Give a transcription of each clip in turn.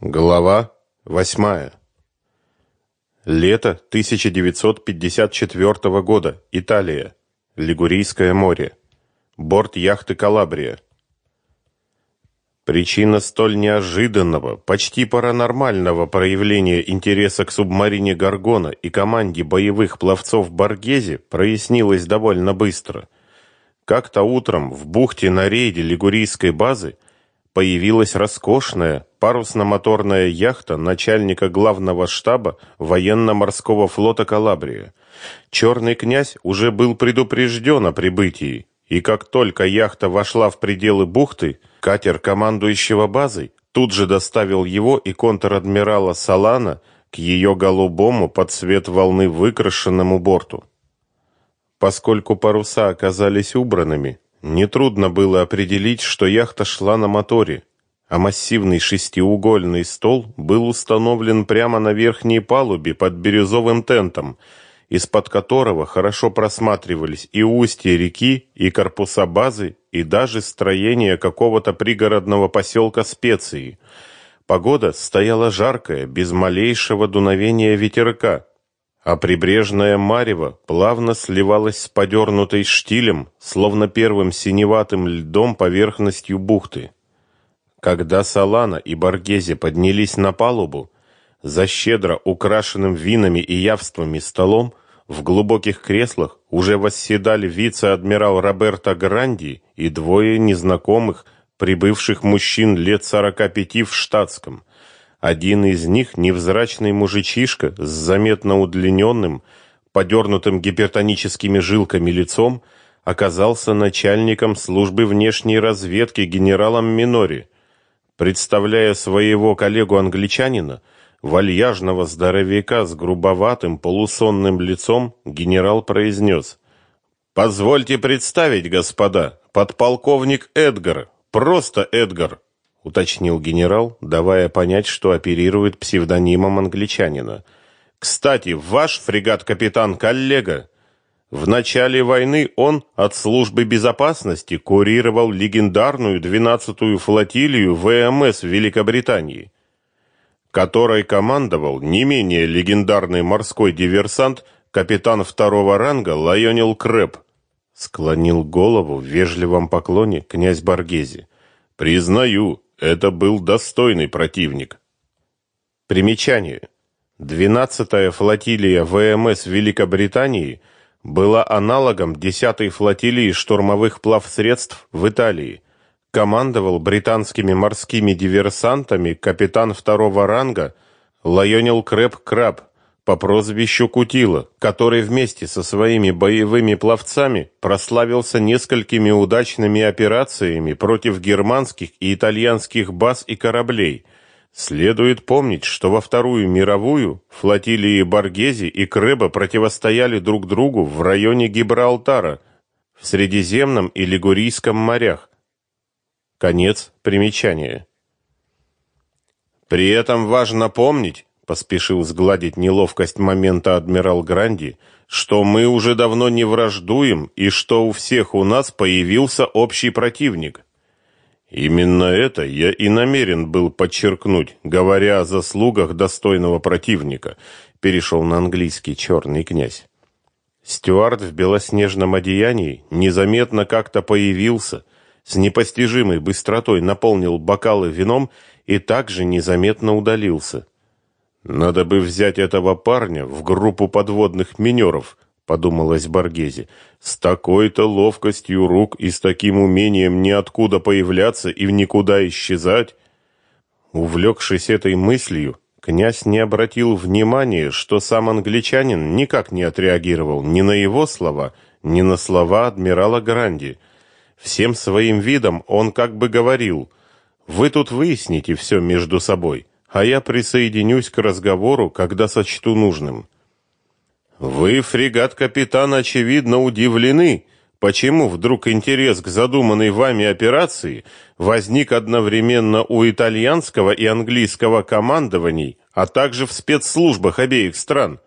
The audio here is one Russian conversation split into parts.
Глава 8. Лето 1954 года. Италия. Лигурийское море. Борт яхты Калабрия. Причина столь неожиданного, почти паранормального проявления интереса к субмарине Гаргона и команде боевых пловцов Баргези прояснилась довольно быстро. Как-то утром в бухте на рейде Лигурийской базы появилась роскошная парусно-моторная яхта начальника главного штаба военно-морского флота Калабрия. Черный князь уже был предупрежден о прибытии, и как только яхта вошла в пределы бухты, катер командующего базой тут же доставил его и контр-адмирала Салана к ее голубому под цвет волны выкрашенному борту. Поскольку паруса оказались убранными, Нетрудно было определить, что яхта шла на моторе, а массивный шестиугольный стол был установлен прямо на верхней палубе под бирюзовым тентом, из-под которого хорошо просматривались и устья реки, и корпуса базы, и даже строение какого-то пригородного поселка Специи. Погода стояла жаркая, без малейшего дуновения ветерка, а прибрежная марево плавно сливалась с подернутой штилем, словно первым синеватым льдом поверхностью бухты. Когда Салана и Баргези поднялись на палубу, за щедро украшенным винами и явствами столом в глубоких креслах уже восседали вице-адмирал Роберто Гранди и двое незнакомых, прибывших мужчин лет сорока пяти в штатском. Один из них, невзрачный мужичишка с заметно удлиненным, подернутым гипертоническими жилками лицом, оказался начальником службы внешней разведки генералом Минори. Представляя своего коллегу-англичанина, вальяжного здоровяка с грубоватым полусонным лицом, генерал произнес «Позвольте представить, господа, подполковник Эдгар, просто Эдгар» уточнил генерал, давая понять, что оперирует псевдонимом англичанина. Кстати, ваш фрегат-капитан коллега. В начале войны он от службы безопасности курировал легендарную 12-ю флотилию ВМС Великобритании, которой командовал не менее легендарный морской диверсант капитан второго ранга Лайонел Крэб. Склонил голову в вежливом поклоне князь Баргези. Признаю, это был достойный противник. Примечание. 12-я флотилия ВМС Великобритании была аналогом 10-й флотилии штурмовых плавсредств в Италии. Командовал британскими морскими диверсантами капитан второго ранга Лайонел Крэб Краб по прозвищу Кутила, который вместе со своими боевыми пловцами прославился несколькими удачными операциями против германских и итальянских баз и кораблей. Следует помнить, что во Вторую мировую флотилии Баргези и Крэба противостояли друг другу в районе Гибралтара, в Средиземном и Лигурийском морях. Конец примечания. При этом важно помнить, поспешил сгладить неловкость момента адмирал Гранди, что мы уже давно не враждуем и что у всех у нас появился общий противник. Именно это я и намерен был подчеркнуть, говоря о заслугах достойного противника, перешел на английский черный князь. Стюарт в белоснежном одеянии незаметно как-то появился, с непостижимой быстротой наполнил бокалы вином и также незаметно удалился. Надо бы взять этого парня в группу подводных минеров, подумалось Баргези. С такой-то ловкостью рук и с таким умением ниоткуда появляться и в никуда исчезать. Увлекшись этой мыслью, князь не обратил внимания, что сам англичанин никак не отреагировал ни на его слова, ни на слова адмирала Гранди. Всем своим видом он как бы говорил: "Вы тут выясните все между собой" а я присоединюсь к разговору, когда сочту нужным. Вы, фрегат-капитан, очевидно удивлены, почему вдруг интерес к задуманной вами операции возник одновременно у итальянского и английского командований, а также в спецслужбах обеих стран.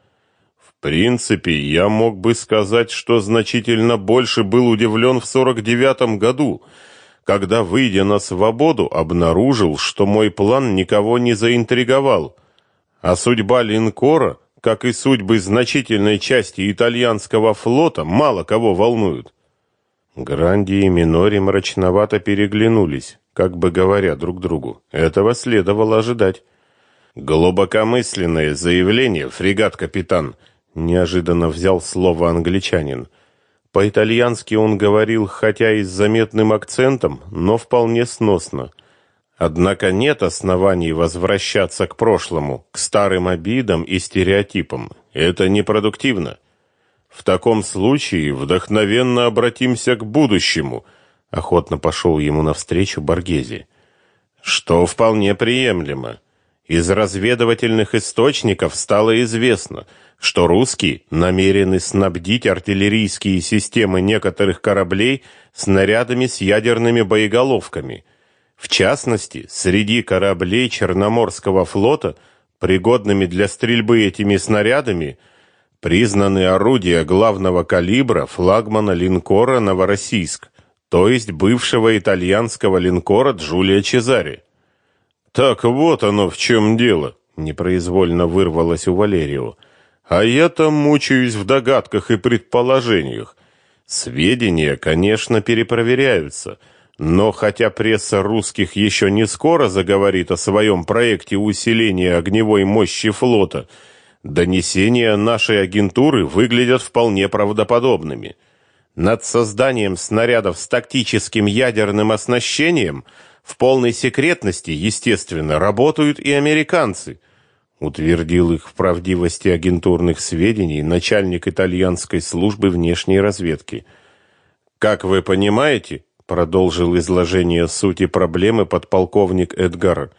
В принципе, я мог бы сказать, что значительно больше был удивлен в 49 году, когда, выйдя на свободу, обнаружил, что мой план никого не заинтриговал, а судьба линкора, как и судьбы значительной части итальянского флота, мало кого волнует. Гранди и Минори мрачновато переглянулись, как бы говоря друг другу. Этого следовало ожидать. Глубокомысленное заявление, фрегат-капитан, неожиданно взял слово англичанин. По-итальянски он говорил, хотя и с заметным акцентом, но вполне сносно. Однако нет оснований возвращаться к прошлому, к старым обидам и стереотипам. Это непродуктивно. В таком случае вдохновенно обратимся к будущему, охотно пошел ему навстречу Боргези. Что вполне приемлемо. Из разведывательных источников стало известно, что русские намерены снабдить артиллерийские системы некоторых кораблей снарядами с ядерными боеголовками. В частности, среди кораблей Черноморского флота, пригодными для стрельбы этими снарядами, признаны орудия главного калибра флагмана линкора Новороссийск, то есть бывшего итальянского линкора Джулия Чезари. Так вот оно в чем дело, непроизвольно вырвалось у Валерио. А я-то мучаюсь в догадках и предположениях. Сведения, конечно, перепроверяются, но хотя пресса русских еще не скоро заговорит о своем проекте усиления огневой мощи флота, донесения нашей агентуры выглядят вполне правдоподобными. Над созданием снарядов с тактическим ядерным оснащением – в полной секретности, естественно, работают и американцы, утвердил их в правдивости агентурных сведений начальник итальянской службы внешней разведки. Как вы понимаете, продолжил изложение сути проблемы подполковник Эдгар.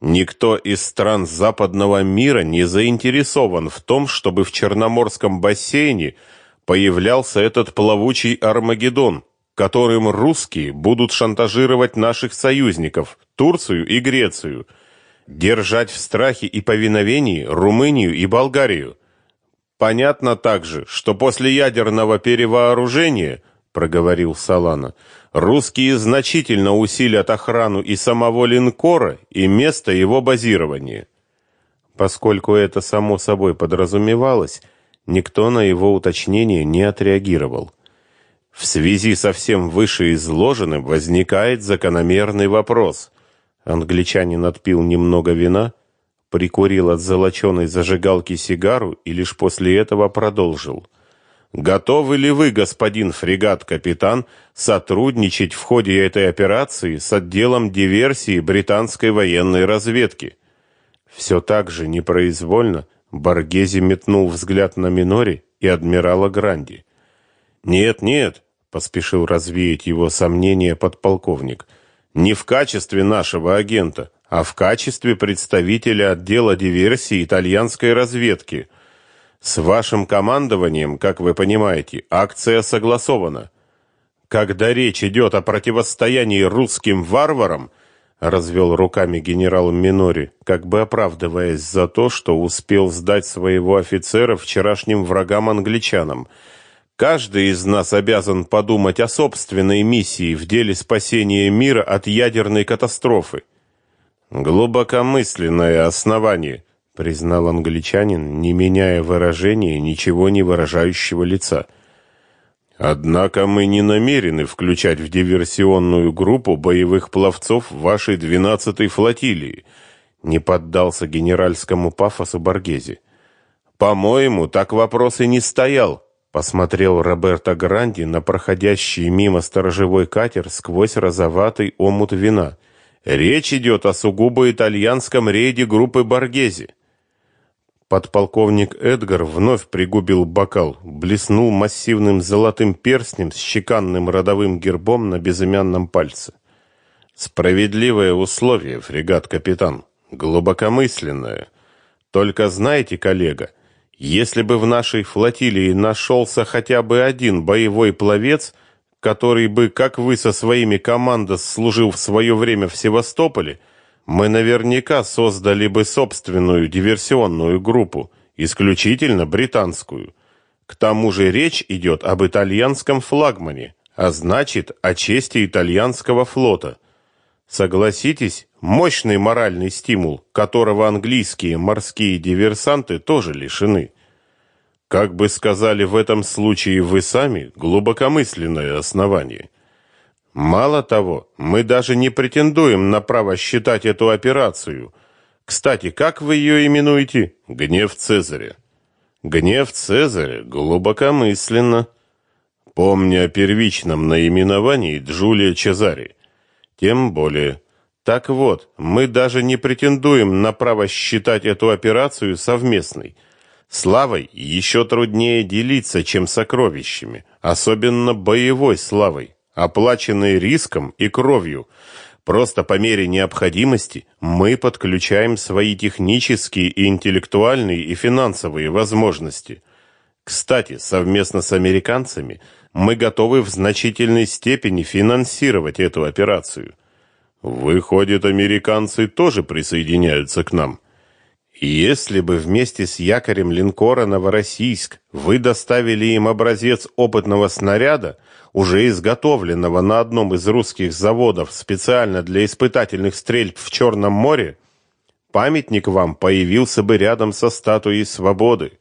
Никто из стран западного мира не заинтересован в том, чтобы в Черноморском бассейне появлялся этот плавучий Армагеддон которым русские будут шантажировать наших союзников, Турцию и Грецию, держать в страхе и повиновении Румынию и Болгарию. Понятно также, что после ядерного перевооружения, проговорил Салана, русские значительно усилят охрану и самого линкора, и место его базирования. Поскольку это само собой подразумевалось, никто на его уточнение не отреагировал. В связи со всем вышеизложенным возникает закономерный вопрос. Англичанин отпил немного вина, прикурил от золоченой зажигалки сигару и лишь после этого продолжил. Готовы ли вы, господин фрегат-капитан, сотрудничать в ходе этой операции с отделом диверсии британской военной разведки? Все так же непроизвольно Боргези метнул взгляд на Минори и адмирала Гранди. Нет, нет, поспешил развеять его сомнения подполковник. Не в качестве нашего агента, а в качестве представителя отдела диверсии итальянской разведки. С вашим командованием, как вы понимаете, акция согласована. Когда речь идет о противостоянии русским варварам, развел руками генерал Минори, как бы оправдываясь за то, что успел сдать своего офицера вчерашним врагам-англичанам. Каждый из нас обязан подумать о собственной миссии в деле спасения мира от ядерной катастрофы. Глубокомысленное основание, признал англичанин, не меняя выражения ничего не выражающего лица. Однако мы не намерены включать в диверсионную группу боевых пловцов вашей 12-й флотилии, не поддался генеральскому пафосу Боргези. По-моему, так вопрос и не стоял. Посмотрел Роберто Гранди на проходящий мимо сторожевой катер сквозь розоватый омут вина. Речь идет о сугубо итальянском рейде группы Боргези. Подполковник Эдгар вновь пригубил бокал, блеснул массивным золотым перстнем с чеканным родовым гербом на безымянном пальце. Справедливое условие, фрегат-капитан, глубокомысленное. Только знаете, коллега, если бы в нашей флотилии нашелся хотя бы один боевой пловец, который бы, как вы со своими командос, служил в свое время в Севастополе, мы наверняка создали бы собственную диверсионную группу, исключительно британскую. К тому же речь идет об итальянском флагмане, а значит, о чести итальянского флота. Согласитесь, мощный моральный стимул, которого английские морские диверсанты тоже лишены. Как бы сказали в этом случае вы сами, глубокомысленное основание. Мало того, мы даже не претендуем на право считать эту операцию. Кстати, как вы ее именуете? Гнев Цезаря. Гнев Цезаря глубокомысленно. Помня о первичном наименовании Джулия Чезари. Тем более. Так вот, мы даже не претендуем на право считать эту операцию совместной. Славой еще труднее делиться, чем сокровищами, особенно боевой славой оплаченные риском и кровью. Просто по мере необходимости мы подключаем свои технические и интеллектуальные и финансовые возможности. Кстати, совместно с американцами мы готовы в значительной степени финансировать эту операцию. Выходит, американцы тоже присоединяются к нам. Если бы вместе с якорем линкора Новороссийск вы доставили им образец опытного снаряда, уже изготовленного на одном из русских заводов специально для испытательных стрельб в Черном море, памятник вам появился бы рядом со статуей свободы.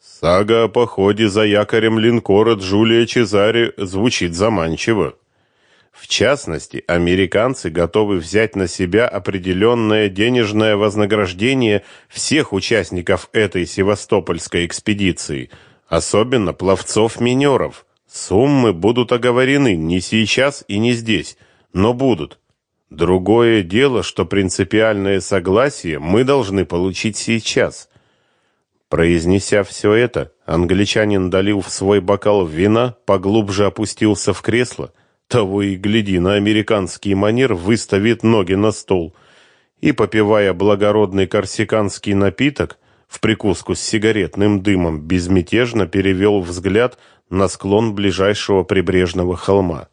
Сага о походе за якорем линкора Джулия Чезаре звучит заманчиво. В частности, американцы готовы взять на себя определенное денежное вознаграждение всех участников этой севастопольской экспедиции, особенно пловцов-минеров, Суммы будут оговорены не сейчас и не здесь, но будут. Другое дело, что принципиальное согласие мы должны получить сейчас. Произнеся все это, англичанин долил в свой бокал вина, поглубже опустился в кресло, того и гляди, на американский манер выставит ноги на стол и, попивая благородный корсиканский напиток, в прикуску с сигаретным дымом безмятежно перевел взгляд на склон ближайшего прибрежного холма.